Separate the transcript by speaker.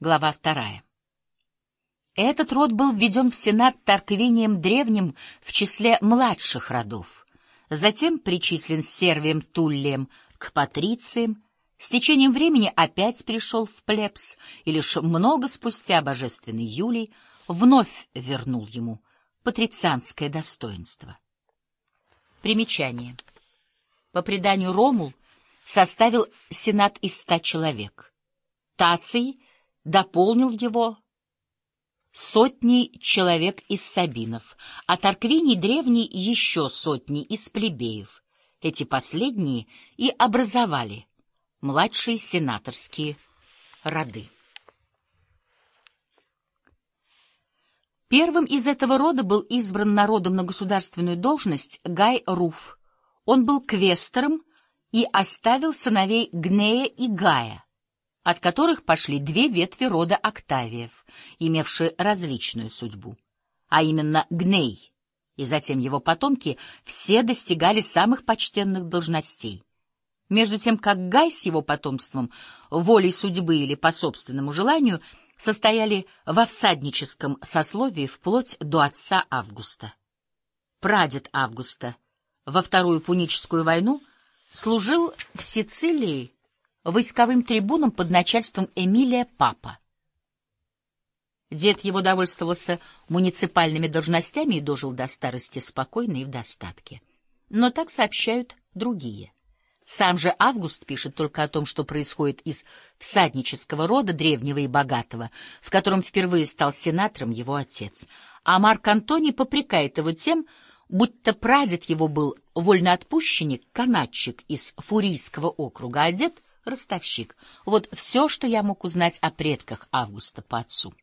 Speaker 1: Глава вторая. Этот род был введен в Сенат Тарквинием Древним в числе младших родов, затем причислен Сервием Туллием к патрициям, с течением времени опять перешел в плебс, и лишь много спустя божественный Юлий вновь вернул ему патрицианское достоинство. Примечание. По преданию Ромул составил сенат из ста человек. Таций дополнил его сотней человек из сабинов, а Тарквиний древний еще сотни из плебеев. Эти последние и образовали младшие сенаторские роды. Первым из этого рода был избран народом на государственную должность Гай Руф. Он был квестором и оставил сыновей Гнея и Гая, от которых пошли две ветви рода Октавиев, имевшие различную судьбу, а именно Гней и затем его потомки все достигали самых почтенных должностей. Между тем, как Гай с его потомством, волей судьбы или по собственному желанию — состояли во всадническом сословии вплоть до отца Августа. Прадед Августа во Вторую Пуническую войну служил в Сицилии войсковым трибуном под начальством Эмилия Папа. Дед его довольствовался муниципальными должностями и дожил до старости спокойно и в достатке. Но так сообщают другие. Сам же Август пишет только о том, что происходит из всаднического рода древнего и богатого, в котором впервые стал сенатором его отец. А Марк Антоний попрекает его тем, будто прадед его был вольноотпущенник, канатчик из Фурийского округа, а дед — ростовщик. Вот все, что я мог узнать о предках Августа по отцу.